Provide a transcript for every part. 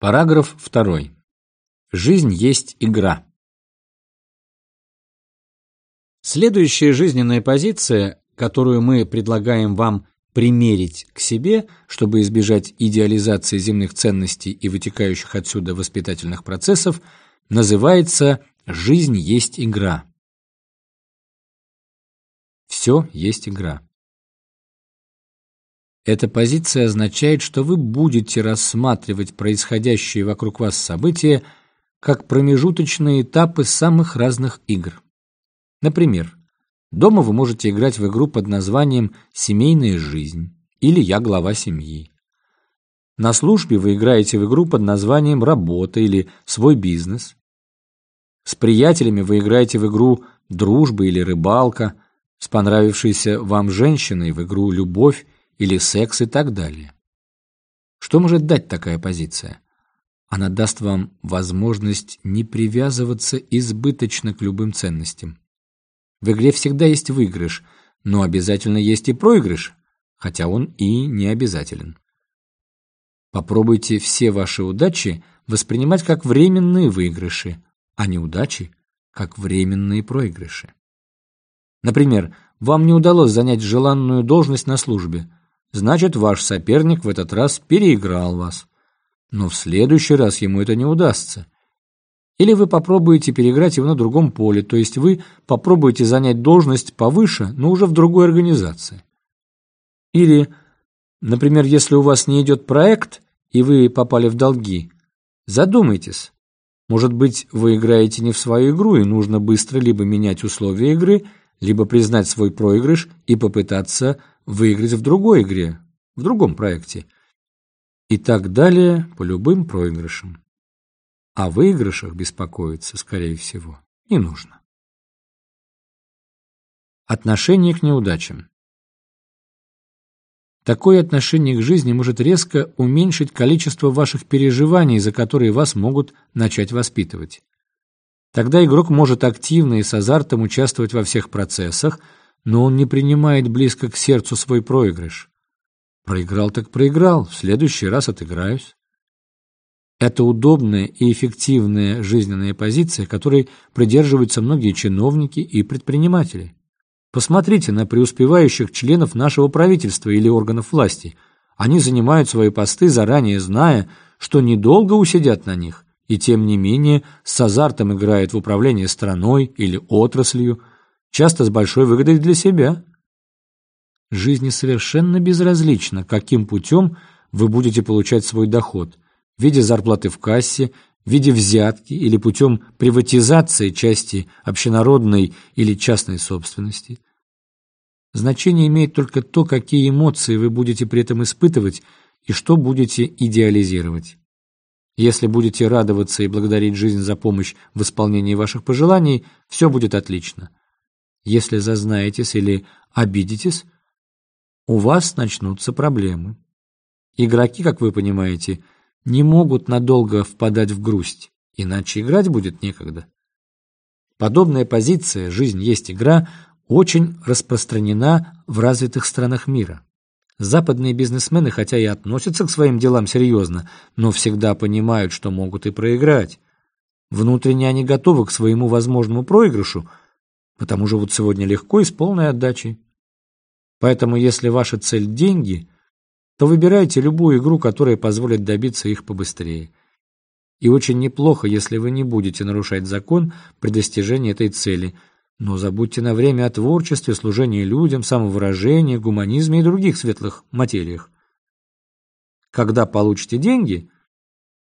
Параграф 2. Жизнь есть игра. Следующая жизненная позиция, которую мы предлагаем вам примерить к себе, чтобы избежать идеализации земных ценностей и вытекающих отсюда воспитательных процессов, называется «жизнь есть игра». Все есть игра. Эта позиция означает, что вы будете рассматривать происходящие вокруг вас события как промежуточные этапы самых разных игр. Например, дома вы можете играть в игру под названием «Семейная жизнь» или «Я глава семьи». На службе вы играете в игру под названием «Работа» или «Свой бизнес». С приятелями вы играете в игру «Дружба» или «Рыбалка», с понравившейся вам женщиной в игру «Любовь» или секс и так далее. Что может дать такая позиция? Она даст вам возможность не привязываться избыточно к любым ценностям. В игре всегда есть выигрыш, но обязательно есть и проигрыш, хотя он и не обязателен. Попробуйте все ваши удачи воспринимать как временные выигрыши, а неудачи – как временные проигрыши. Например, вам не удалось занять желанную должность на службе – значит, ваш соперник в этот раз переиграл вас. Но в следующий раз ему это не удастся. Или вы попробуете переиграть его на другом поле, то есть вы попробуете занять должность повыше, но уже в другой организации. Или, например, если у вас не идет проект, и вы попали в долги, задумайтесь. Может быть, вы играете не в свою игру, и нужно быстро либо менять условия игры, либо признать свой проигрыш и попытаться выиграть в другой игре, в другом проекте. И так далее по любым проигрышам. О выигрышах беспокоиться, скорее всего, не нужно. Отношение к неудачам. Такое отношение к жизни может резко уменьшить количество ваших переживаний, за которые вас могут начать воспитывать. Тогда игрок может активно и с азартом участвовать во всех процессах – но он не принимает близко к сердцу свой проигрыш. Проиграл так проиграл, в следующий раз отыграюсь. Это удобная и эффективная жизненная позиция, которой придерживаются многие чиновники и предприниматели. Посмотрите на преуспевающих членов нашего правительства или органов власти. Они занимают свои посты, заранее зная, что недолго усидят на них, и тем не менее с азартом играют в управление страной или отраслью, часто с большой выгодой для себя. Жизни совершенно безразлично, каким путем вы будете получать свой доход в виде зарплаты в кассе, в виде взятки или путем приватизации части общенародной или частной собственности. Значение имеет только то, какие эмоции вы будете при этом испытывать и что будете идеализировать. Если будете радоваться и благодарить жизнь за помощь в исполнении ваших пожеланий, все будет отлично. Если зазнаетесь или обидитесь, у вас начнутся проблемы. Игроки, как вы понимаете, не могут надолго впадать в грусть, иначе играть будет некогда. Подобная позиция «жизнь есть игра» очень распространена в развитых странах мира. Западные бизнесмены, хотя и относятся к своим делам серьезно, но всегда понимают, что могут и проиграть. Внутренне они готовы к своему возможному проигрышу, потому живут сегодня легко и с полной отдачей. Поэтому, если ваша цель – деньги, то выбирайте любую игру, которая позволит добиться их побыстрее. И очень неплохо, если вы не будете нарушать закон при достижении этой цели, но забудьте на время о творчестве, служении людям, самовыражении, гуманизме и других светлых материях. Когда получите деньги,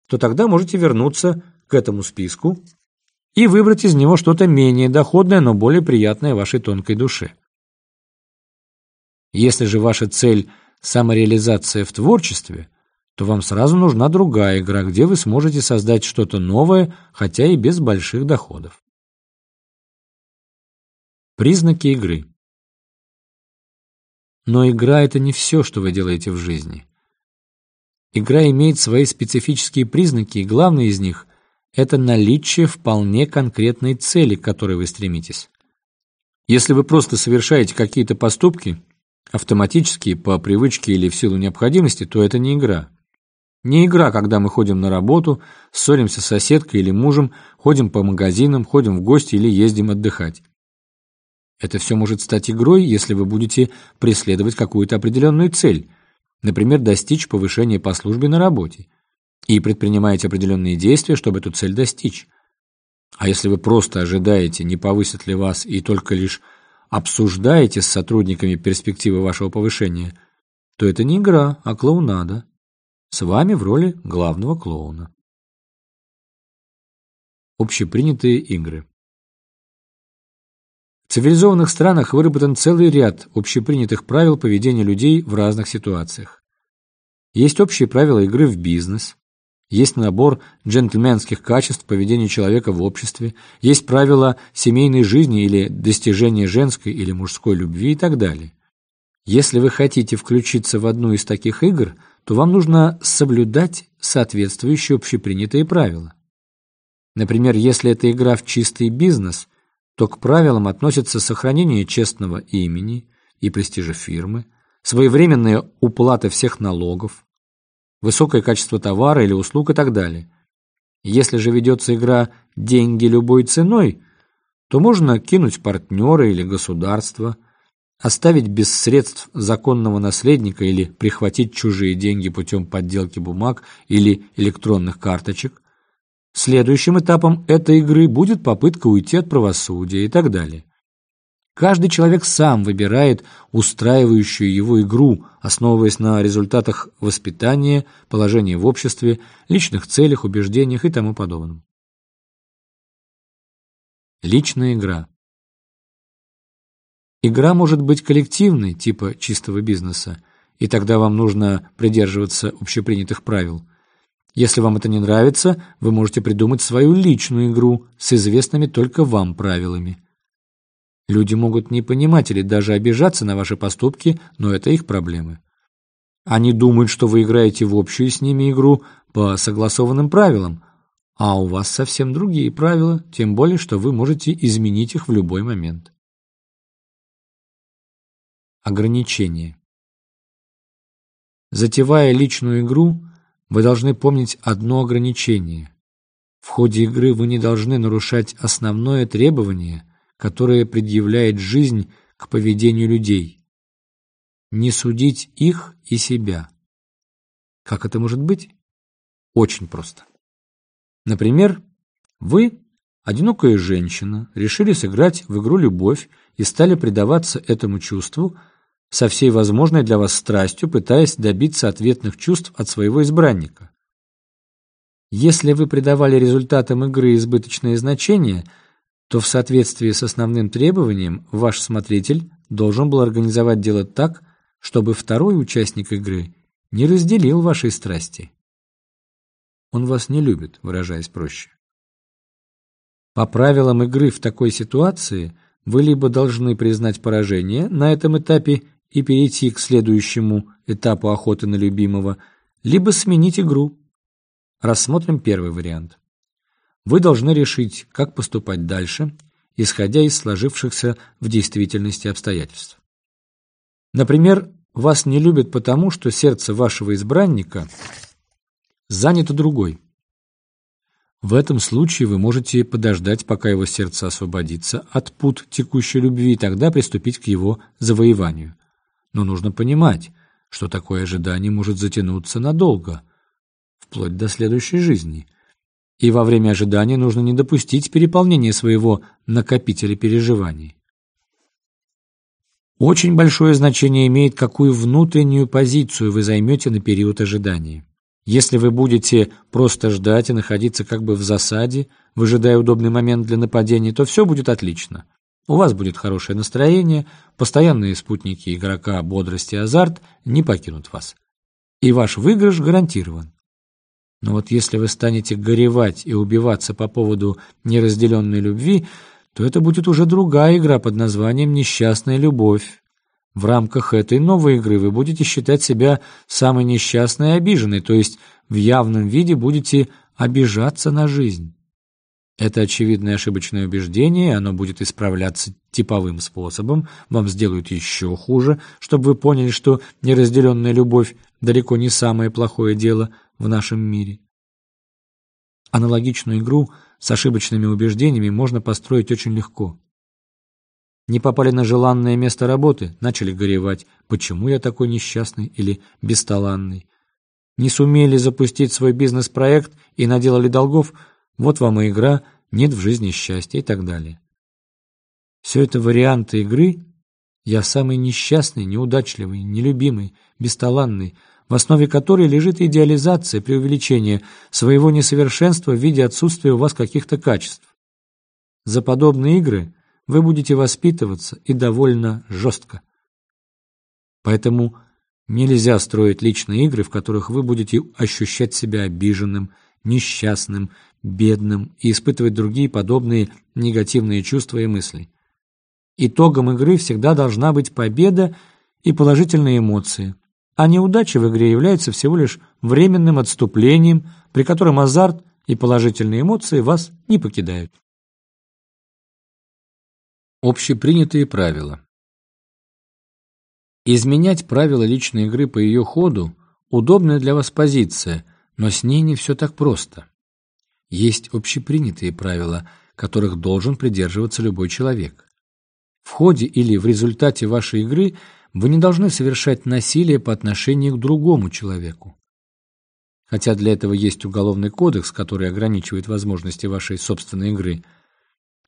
то тогда можете вернуться к этому списку и выбрать из него что-то менее доходное, но более приятное вашей тонкой душе. Если же ваша цель – самореализация в творчестве, то вам сразу нужна другая игра, где вы сможете создать что-то новое, хотя и без больших доходов. Признаки игры. Но игра – это не все, что вы делаете в жизни. Игра имеет свои специфические признаки, и главный из них это наличие вполне конкретной цели, к которой вы стремитесь. Если вы просто совершаете какие-то поступки, автоматически, по привычке или в силу необходимости, то это не игра. Не игра, когда мы ходим на работу, ссоримся с соседкой или мужем, ходим по магазинам, ходим в гости или ездим отдыхать. Это все может стать игрой, если вы будете преследовать какую-то определенную цель, например, достичь повышения по службе на работе, и предпринимаете определенные действия, чтобы эту цель достичь. А если вы просто ожидаете, не повысят ли вас, и только лишь обсуждаете с сотрудниками перспективы вашего повышения, то это не игра, а клоунада. С вами в роли главного клоуна. Общепринятые игры В цивилизованных странах выработан целый ряд общепринятых правил поведения людей в разных ситуациях. Есть общие правила игры в бизнес, есть набор джентльменских качеств поведения человека в обществе, есть правила семейной жизни или достижения женской или мужской любви и так далее. Если вы хотите включиться в одну из таких игр – то вам нужно соблюдать соответствующие общепринятые правила. Например, если это игра в чистый бизнес, то к правилам относятся сохранение честного имени и престижа фирмы, своевременная уплата всех налогов, высокое качество товара или услуг и так далее. Если же ведется игра «деньги любой ценой», то можно кинуть партнера или государство – Оставить без средств законного наследника или прихватить чужие деньги путем подделки бумаг или электронных карточек. Следующим этапом этой игры будет попытка уйти от правосудия и так далее. Каждый человек сам выбирает устраивающую его игру, основываясь на результатах воспитания, положении в обществе, личных целях, убеждениях и тому подобном. Личная игра Игра может быть коллективной, типа чистого бизнеса, и тогда вам нужно придерживаться общепринятых правил. Если вам это не нравится, вы можете придумать свою личную игру с известными только вам правилами. Люди могут не понимать или даже обижаться на ваши поступки, но это их проблемы. Они думают, что вы играете в общую с ними игру по согласованным правилам, а у вас совсем другие правила, тем более, что вы можете изменить их в любой момент. Ограничения. Затевая личную игру, вы должны помнить одно ограничение. В ходе игры вы не должны нарушать основное требование, которое предъявляет жизнь к поведению людей. Не судить их и себя. Как это может быть? Очень просто. Например, вы, одинокая женщина, решили сыграть в игру «Любовь» и стали предаваться этому чувству – со всей возможной для вас страстью, пытаясь добиться ответных чувств от своего избранника. Если вы придавали результатам игры избыточное значение, то в соответствии с основным требованием ваш смотритель должен был организовать дело так, чтобы второй участник игры не разделил вашей страсти. Он вас не любит, выражаясь проще. По правилам игры в такой ситуации вы либо должны признать поражение на этом этапе и перейти к следующему этапу охоты на любимого, либо сменить игру. Рассмотрим первый вариант. Вы должны решить, как поступать дальше, исходя из сложившихся в действительности обстоятельств. Например, вас не любят потому, что сердце вашего избранника занято другой. В этом случае вы можете подождать, пока его сердце освободится от пут текущей любви, и тогда приступить к его завоеванию. Но нужно понимать, что такое ожидание может затянуться надолго, вплоть до следующей жизни. И во время ожидания нужно не допустить переполнения своего накопителя переживаний. Очень большое значение имеет, какую внутреннюю позицию вы займете на период ожидания. Если вы будете просто ждать и находиться как бы в засаде, выжидая удобный момент для нападения, то все будет отлично. У вас будет хорошее настроение, постоянные спутники игрока, бодрость и азарт не покинут вас. И ваш выигрыш гарантирован. Но вот если вы станете горевать и убиваться по поводу неразделенной любви, то это будет уже другая игра под названием «Несчастная любовь». В рамках этой новой игры вы будете считать себя самой несчастной и обиженной, то есть в явном виде будете обижаться на жизнь. Это очевидное ошибочное убеждение, оно будет исправляться типовым способом, вам сделают еще хуже, чтобы вы поняли, что неразделенная любовь далеко не самое плохое дело, в нашем мире. Аналогичную игру с ошибочными убеждениями можно построить очень легко. Не попали на желанное место работы, начали горевать, почему я такой несчастный или бесталанный. Не сумели запустить свой бизнес-проект и наделали долгов, вот вам и игра «Нет в жизни счастья» и так далее. Все это варианты игры «Я самый несчастный, неудачливый, нелюбимый, бесталанный», в основе которой лежит идеализация, преувеличение своего несовершенства в виде отсутствия у вас каких-то качеств. За подобные игры вы будете воспитываться и довольно жестко. Поэтому нельзя строить личные игры, в которых вы будете ощущать себя обиженным, несчастным, бедным и испытывать другие подобные негативные чувства и мысли. Итогом игры всегда должна быть победа и положительные эмоции, а неудача в игре является всего лишь временным отступлением, при котором азарт и положительные эмоции вас не покидают. Общепринятые правила. Изменять правила личной игры по ее ходу – удобная для вас позиция, но с ней не все так просто. Есть общепринятые правила, которых должен придерживаться любой человек. В ходе или в результате вашей игры вы не должны совершать насилие по отношению к другому человеку. Хотя для этого есть уголовный кодекс, который ограничивает возможности вашей собственной игры –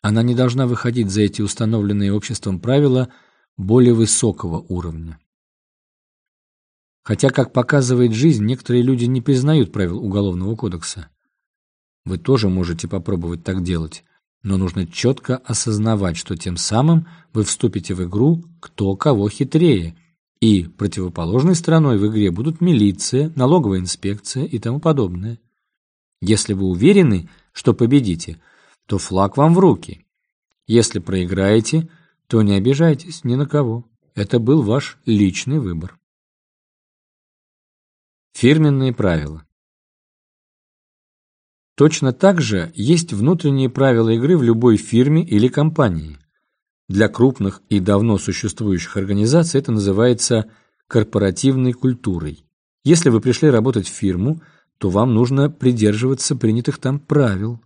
она не должна выходить за эти установленные обществом правила более высокого уровня. Хотя, как показывает жизнь, некоторые люди не признают правил Уголовного кодекса. Вы тоже можете попробовать так делать, но нужно четко осознавать, что тем самым вы вступите в игру «кто кого хитрее», и противоположной стороной в игре будут милиция, налоговая инспекция и тому подобное. Если вы уверены, что победите – то флаг вам в руки. Если проиграете, то не обижайтесь ни на кого. Это был ваш личный выбор. Фирменные правила. Точно так же есть внутренние правила игры в любой фирме или компании. Для крупных и давно существующих организаций это называется корпоративной культурой. Если вы пришли работать в фирму, то вам нужно придерживаться принятых там правил,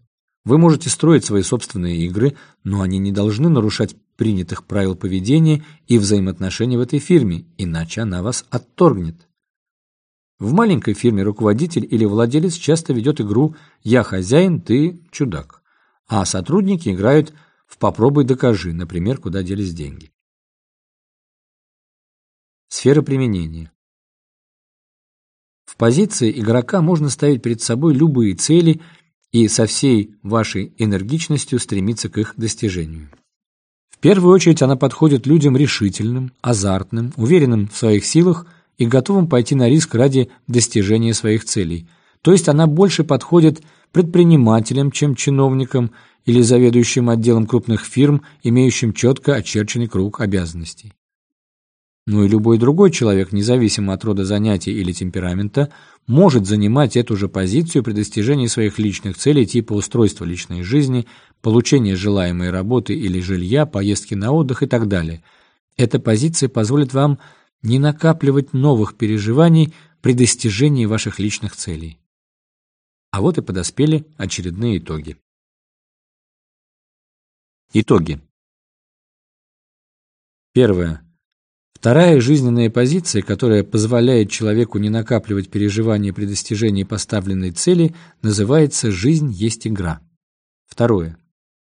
вы можете строить свои собственные игры, но они не должны нарушать принятых правил поведения и взаимоотношений в этой фирме, иначе она вас отторгнет. В маленькой фирме руководитель или владелец часто ведет игру «я хозяин, ты чудак», а сотрудники играют в «попробуй докажи», например, куда делись деньги. Сфера применения. В позиции игрока можно ставить перед собой любые цели – и со всей вашей энергичностью стремиться к их достижению. В первую очередь она подходит людям решительным, азартным, уверенным в своих силах и готовым пойти на риск ради достижения своих целей. То есть она больше подходит предпринимателям, чем чиновникам или заведующим отделом крупных фирм, имеющим четко очерченный круг обязанностей. Но и любой другой человек, независимо от рода занятий или темперамента, может занимать эту же позицию при достижении своих личных целей типа устройства личной жизни, получения желаемой работы или жилья, поездки на отдых и так далее. Эта позиция позволит вам не накапливать новых переживаний при достижении ваших личных целей. А вот и подоспели очередные итоги. Итоги. Первое. Вторая жизненная позиция, которая позволяет человеку не накапливать переживания при достижении поставленной цели, называется «жизнь есть игра». Второе.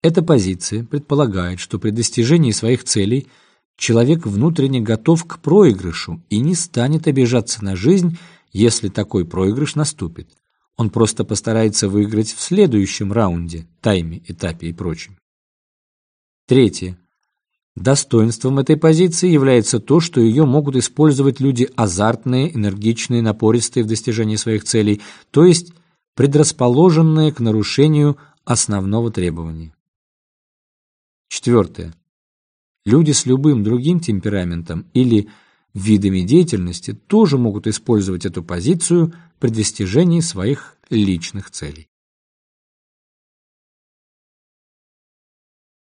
Эта позиция предполагает, что при достижении своих целей человек внутренне готов к проигрышу и не станет обижаться на жизнь, если такой проигрыш наступит. Он просто постарается выиграть в следующем раунде, тайме, этапе и прочем. Третье. Достоинством этой позиции является то, что ее могут использовать люди азартные, энергичные, напористые в достижении своих целей, то есть предрасположенные к нарушению основного требования. Четвертое. Люди с любым другим темпераментом или видами деятельности тоже могут использовать эту позицию при достижении своих личных целей.